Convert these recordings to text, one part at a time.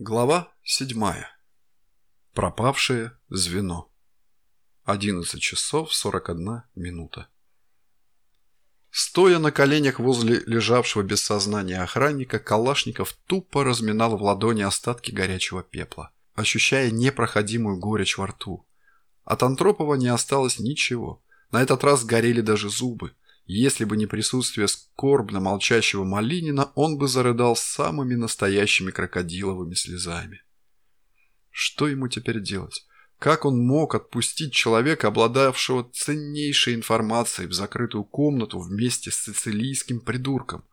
Глава седьмая. Пропавшее звено. 11 часов 41 минута. Стоя на коленях возле лежавшего без сознания охранника, Калашников тупо разминал в ладони остатки горячего пепла, ощущая непроходимую горечь во рту. От Антропова не осталось ничего. На этот раз горели даже зубы. Если бы не присутствие скорбно молчащего Малинина, он бы зарыдал самыми настоящими крокодиловыми слезами. Что ему теперь делать? Как он мог отпустить человека, обладавшего ценнейшей информацией, в закрытую комнату вместе с сицилийским придурком?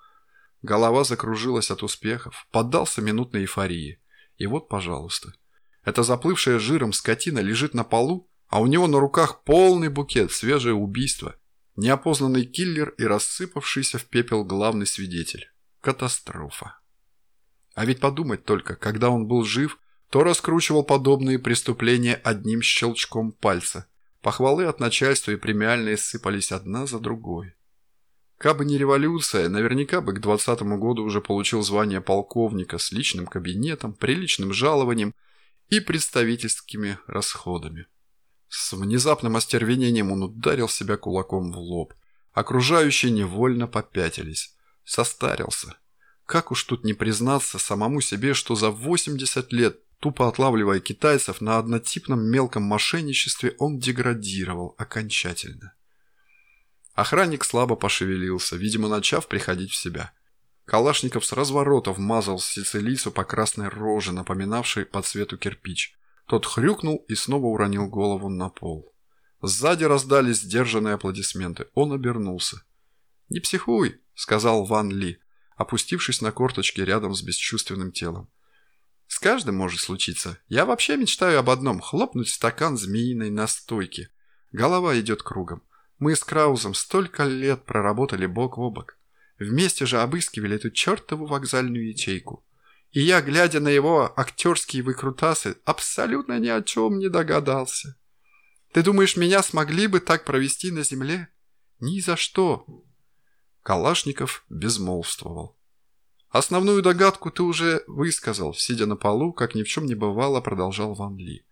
Голова закружилась от успехов, поддался минутной эйфории. И вот, пожалуйста. Эта заплывшая жиром скотина лежит на полу, а у него на руках полный букет, свежее убийство – Неопознанный киллер и рассыпавшийся в пепел главный свидетель. Катастрофа. А ведь подумать только, когда он был жив, то раскручивал подобные преступления одним щелчком пальца. Похвалы от начальства и премиальные сыпались одна за другой. Кабы не революция, наверняка бы к двадцатому году уже получил звание полковника с личным кабинетом, приличным жалованием и представительскими расходами. С внезапным остервенением он ударил себя кулаком в лоб. Окружающие невольно попятились. Состарился. Как уж тут не признаться самому себе, что за 80 лет, тупо отлавливая китайцев на однотипном мелком мошенничестве, он деградировал окончательно. Охранник слабо пошевелился, видимо, начав приходить в себя. Калашников с разворота вмазал сицилийцу по красной роже, напоминавшей по цвету кирпич. Тот хрюкнул и снова уронил голову на пол. Сзади раздались сдержанные аплодисменты. Он обернулся. «Не психуй», — сказал Ван Ли, опустившись на корточки рядом с бесчувственным телом. «С каждым может случиться. Я вообще мечтаю об одном — хлопнуть стакан змеиной настойки. Голова идет кругом. Мы с Краузом столько лет проработали бок о бок. Вместе же обыскивали эту чертову вокзальную ячейку. И я, глядя на его актерские выкрутасы, абсолютно ни о чем не догадался. Ты думаешь, меня смогли бы так провести на земле? Ни за что. Калашников безмолвствовал. Основную догадку ты уже высказал, сидя на полу, как ни в чем не бывало, продолжал Ван Ли.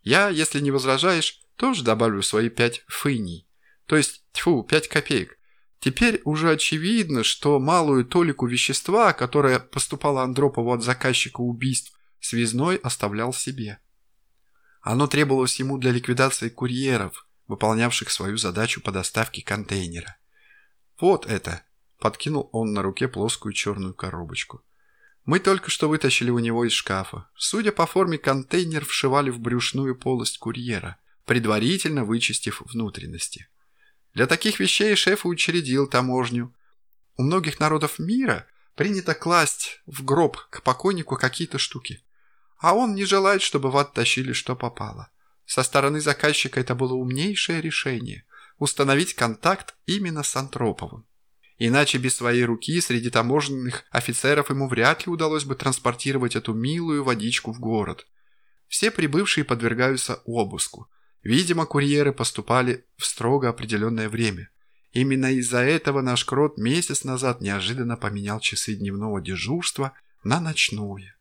Я, если не возражаешь, тоже добавлю свои пять фыней. То есть, тьфу, пять копеек. Теперь уже очевидно, что малую толику вещества, которое поступало Андропову от заказчика убийств, связной оставлял себе. Оно требовалось ему для ликвидации курьеров, выполнявших свою задачу по доставке контейнера. «Вот это!» – подкинул он на руке плоскую черную коробочку. «Мы только что вытащили у него из шкафа. Судя по форме, контейнер вшивали в брюшную полость курьера, предварительно вычистив внутренности. Для таких вещей шеф учредил таможню. У многих народов мира принято класть в гроб к покойнику какие-то штуки. А он не желает, чтобы в ад тащили что попало. Со стороны заказчика это было умнейшее решение – установить контакт именно с Антроповым. Иначе без своей руки среди таможенных офицеров ему вряд ли удалось бы транспортировать эту милую водичку в город. Все прибывшие подвергаются обыску – Видимо, курьеры поступали в строго определенное время. Именно из-за этого наш крот месяц назад неожиданно поменял часы дневного дежурства на ночное.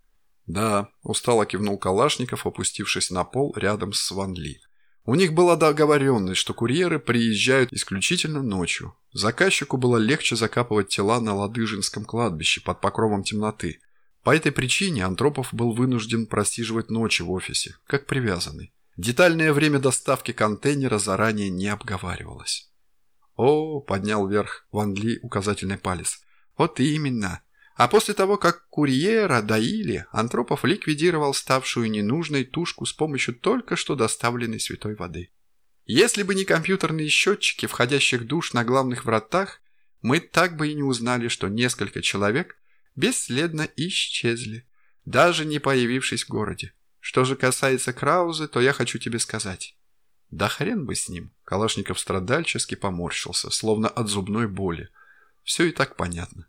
«Да», – устало кивнул Калашников, опустившись на пол рядом с Ван Ли. У них была договоренность, что курьеры приезжают исключительно ночью. Заказчику было легче закапывать тела на Ладыжинском кладбище под покровом темноты. По этой причине Антропов был вынужден просиживать ночи в офисе, как привязанный. Детальное время доставки контейнера заранее не обговаривалось. «О!» – поднял вверх Ван Ли указательный палец. «Вот именно. А после того, как курьера доили, Антропов ликвидировал ставшую ненужной тушку с помощью только что доставленной святой воды. Если бы не компьютерные счетчики входящих душ на главных вратах, мы так бы и не узнали, что несколько человек бесследно исчезли, даже не появившись в городе. Что же касается Краузы, то я хочу тебе сказать. Да хрен бы с ним. Калашников страдальчески поморщился, словно от зубной боли. Все и так понятно.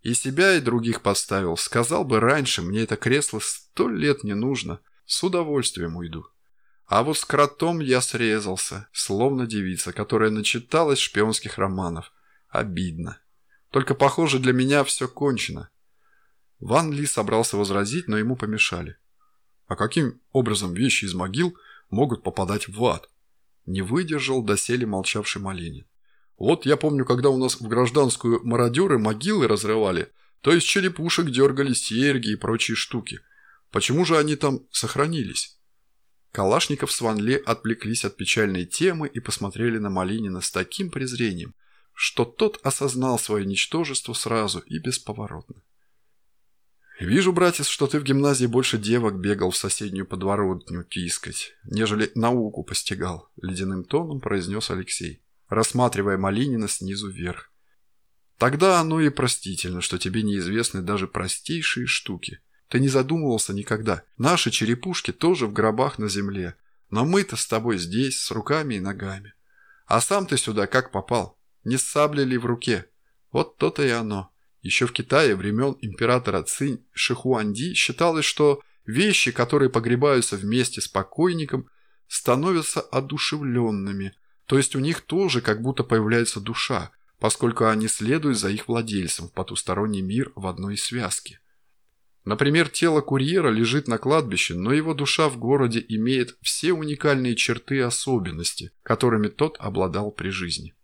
И себя, и других поставил. Сказал бы раньше, мне это кресло сто лет не нужно. С удовольствием уйду. А вот с кротом я срезался, словно девица, которая начиталась шпионских романов. Обидно. Только, похоже, для меня все кончено. Ван Ли собрался возразить, но ему помешали. А каким образом вещи из могил могут попадать в ад? Не выдержал доселе молчавший Малинин. Вот я помню, когда у нас в гражданскую мародеры могилы разрывали, то из черепушек дергали серьги и прочие штуки. Почему же они там сохранились? Калашников с Ван Ли отвлеклись от печальной темы и посмотрели на Малинина с таким презрением, что тот осознал свое ничтожество сразу и бесповоротно. «Вижу, братец, что ты в гимназии больше девок бегал в соседнюю подворотню тискать, нежели науку постигал», – ледяным тоном произнес Алексей, рассматривая Малинина снизу вверх. «Тогда оно и простительно, что тебе неизвестны даже простейшие штуки. Ты не задумывался никогда. Наши черепушки тоже в гробах на земле, но мы-то с тобой здесь, с руками и ногами. А сам ты сюда как попал? Не с саблей ли в руке? Вот то-то и оно». Еще в Китае времен императора Цинь Шихуанди считалось, что вещи, которые погребаются вместе с покойником, становятся одушевленными, то есть у них тоже как будто появляется душа, поскольку они следуют за их владельцем в потусторонний мир в одной связке. Например, тело курьера лежит на кладбище, но его душа в городе имеет все уникальные черты и особенности, которыми тот обладал при жизни.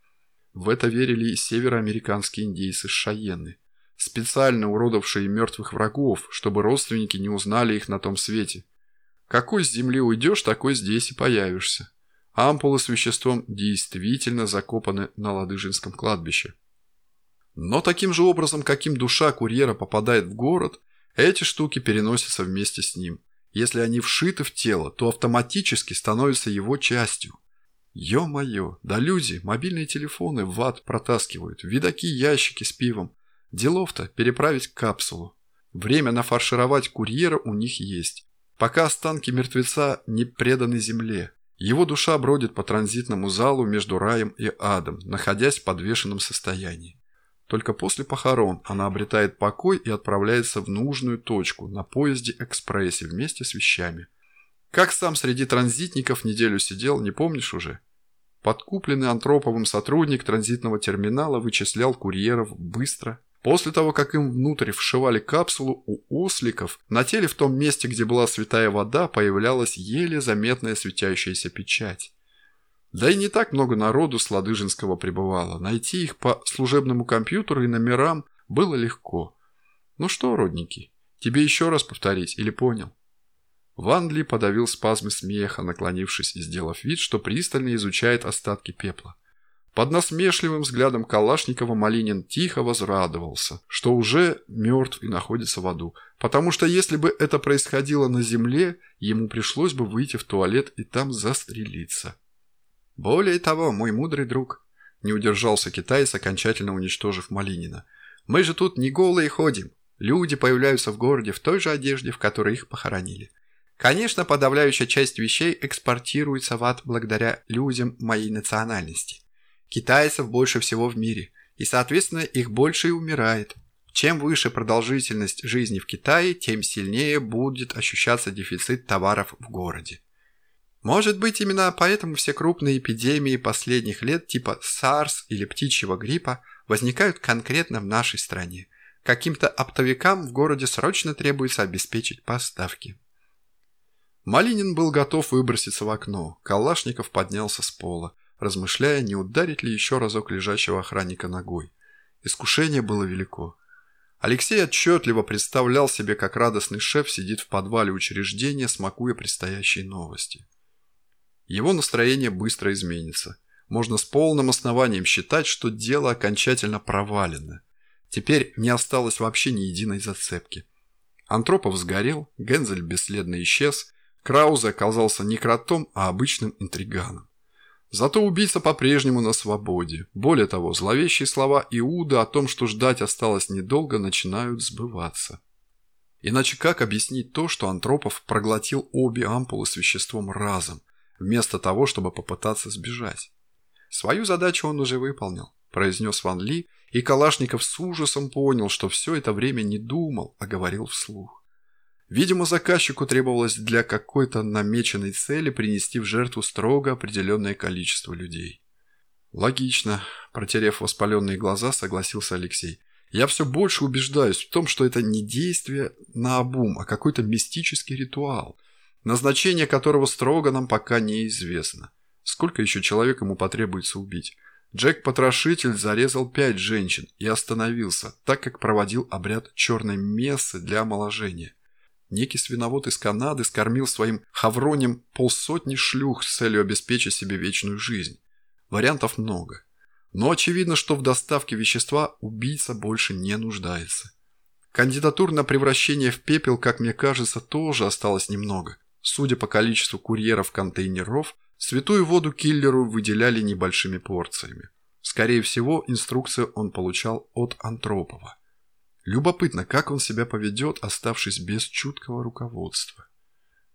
В это верили и североамериканские индейцы Шайены – специально уродовавшие мертвых врагов, чтобы родственники не узнали их на том свете. Какой с земли уйдешь, такой здесь и появишься. Ампулы с веществом действительно закопаны на Ладыжинском кладбище. Но таким же образом, каким душа курьера попадает в город, эти штуки переносятся вместе с ним. Если они вшиты в тело, то автоматически становятся его частью. Ё-моё, да люди мобильные телефоны в ад протаскивают, видаки ящики с пивом, Делов-то переправить капсулу. Время нафаршировать курьера у них есть. Пока останки мертвеца не преданы земле. Его душа бродит по транзитному залу между раем и адом, находясь в подвешенном состоянии. Только после похорон она обретает покой и отправляется в нужную точку на поезде-экспрессе вместе с вещами. Как сам среди транзитников неделю сидел, не помнишь уже? Подкупленный Антроповым сотрудник транзитного терминала вычислял курьеров быстро После того, как им внутрь вшивали капсулу, у осликов на теле в том месте, где была святая вода, появлялась еле заметная светящаяся печать. Да и не так много народу с Ладыжинского пребывало. Найти их по служебному компьютеру и номерам было легко. Ну что, родники, тебе еще раз повторить или понял? Ван Ли подавил спазмы смеха, наклонившись и сделав вид, что пристально изучает остатки пепла. Под насмешливым взглядом Калашникова Малинин тихо возрадовался, что уже мертв и находится в аду, потому что если бы это происходило на земле, ему пришлось бы выйти в туалет и там застрелиться. «Более того, мой мудрый друг», – не удержался китаец, окончательно уничтожив Малинина, – «мы же тут не голые ходим. Люди появляются в городе в той же одежде, в которой их похоронили. Конечно, подавляющая часть вещей экспортируется в ад благодаря людям моей национальности. Китайцев больше всего в мире, и, соответственно, их больше и умирает. Чем выше продолжительность жизни в Китае, тем сильнее будет ощущаться дефицит товаров в городе. Может быть, именно поэтому все крупные эпидемии последних лет типа SARS или птичьего гриппа возникают конкретно в нашей стране. Каким-то оптовикам в городе срочно требуется обеспечить поставки. Малинин был готов выброситься в окно. Калашников поднялся с пола размышляя, не ударить ли еще разок лежащего охранника ногой. Искушение было велико. Алексей отчетливо представлял себе, как радостный шеф сидит в подвале учреждения, смакуя предстоящие новости. Его настроение быстро изменится. Можно с полным основанием считать, что дело окончательно провалено. Теперь не осталось вообще ни единой зацепки. Антропов сгорел, Гензель бесследно исчез, Краузе оказался не кротом, а обычным интриганом. Зато убийца по-прежнему на свободе. Более того, зловещие слова Иуда о том, что ждать осталось недолго, начинают сбываться. Иначе как объяснить то, что Антропов проглотил обе ампулы с веществом разом, вместо того, чтобы попытаться сбежать? Свою задачу он уже выполнил, произнес Ван Ли, и Калашников с ужасом понял, что все это время не думал, а говорил вслух. Видимо, заказчику требовалось для какой-то намеченной цели принести в жертву строго определенное количество людей. Логично, протерев воспаленные глаза, согласился Алексей. Я все больше убеждаюсь в том, что это не действие на обум, а какой-то мистический ритуал, назначение которого строго нам пока неизвестно. Сколько еще человек ему потребуется убить? Джек-потрошитель зарезал пять женщин и остановился, так как проводил обряд черной мессы для омоложения. Некий свиновод из Канады скормил своим хавронем полсотни шлюх с целью обеспечить себе вечную жизнь. Вариантов много. Но очевидно, что в доставке вещества убийца больше не нуждается. Кандидатур на превращение в пепел, как мне кажется, тоже осталось немного. Судя по количеству курьеров-контейнеров, Святую воду киллеру выделяли небольшими порциями. Скорее всего, инструкцию он получал от Антропова. Любопытно, как он себя поведет, оставшись без чуткого руководства.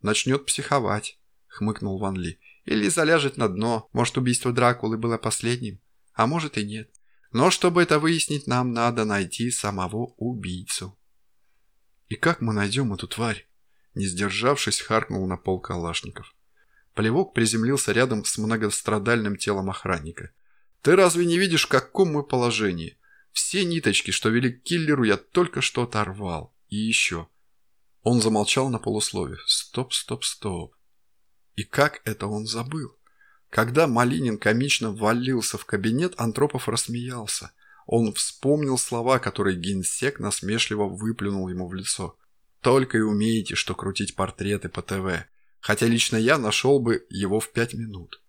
«Начнет психовать», — хмыкнул Ван Ли. «Или заляжет на дно. Может, убийство Дракулы было последним? А может и нет. Но чтобы это выяснить, нам надо найти самого убийцу». «И как мы найдем эту тварь?» Не сдержавшись, харкнул на пол Калашников. Полевок приземлился рядом с многострадальным телом охранника. «Ты разве не видишь, в каком мы положении? Все ниточки, что вели к киллеру, я только что оторвал. И еще». Он замолчал на полуслове. «Стоп, стоп, стоп». И как это он забыл? Когда Малинин комично ввалился в кабинет, Антропов рассмеялся. Он вспомнил слова, которые генсек насмешливо выплюнул ему в лицо. «Только и умеете, что крутить портреты по ТВ хотя лично я нашел бы его в пять минут.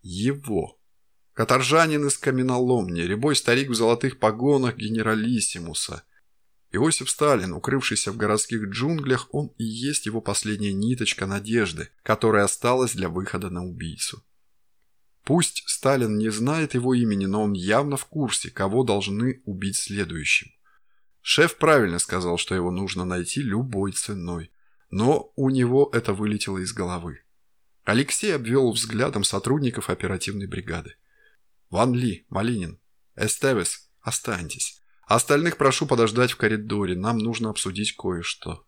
Его. Каторжанин из каменоломни, рябой старик в золотых погонах генералиссимуса. Иосиф Сталин, укрывшийся в городских джунглях, он и есть его последняя ниточка надежды, которая осталась для выхода на убийцу. Пусть Сталин не знает его имени, но он явно в курсе, кого должны убить следующим. Шеф правильно сказал, что его нужно найти любой ценой. Но у него это вылетело из головы. Алексей обвел взглядом сотрудников оперативной бригады. «Ван Ли, Малинин, Эстевес, останьтесь. Остальных прошу подождать в коридоре, нам нужно обсудить кое-что.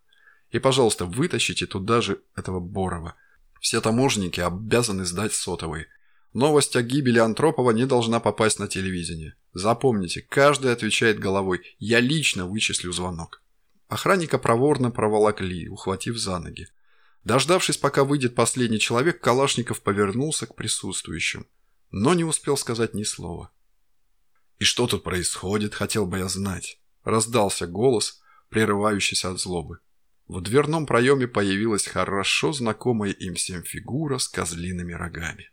И, пожалуйста, вытащите туда же этого Борова. Все таможенники обязаны сдать сотовые. Новость о гибели Антропова не должна попасть на телевидение. Запомните, каждый отвечает головой. Я лично вычислю звонок. Охранника проворно проволокли, ухватив за ноги. Дождавшись, пока выйдет последний человек, Калашников повернулся к присутствующим, но не успел сказать ни слова. «И что тут происходит, хотел бы я знать?» Раздался голос, прерывающийся от злобы. В дверном проеме появилась хорошо знакомая им всем фигура с козлиными рогами.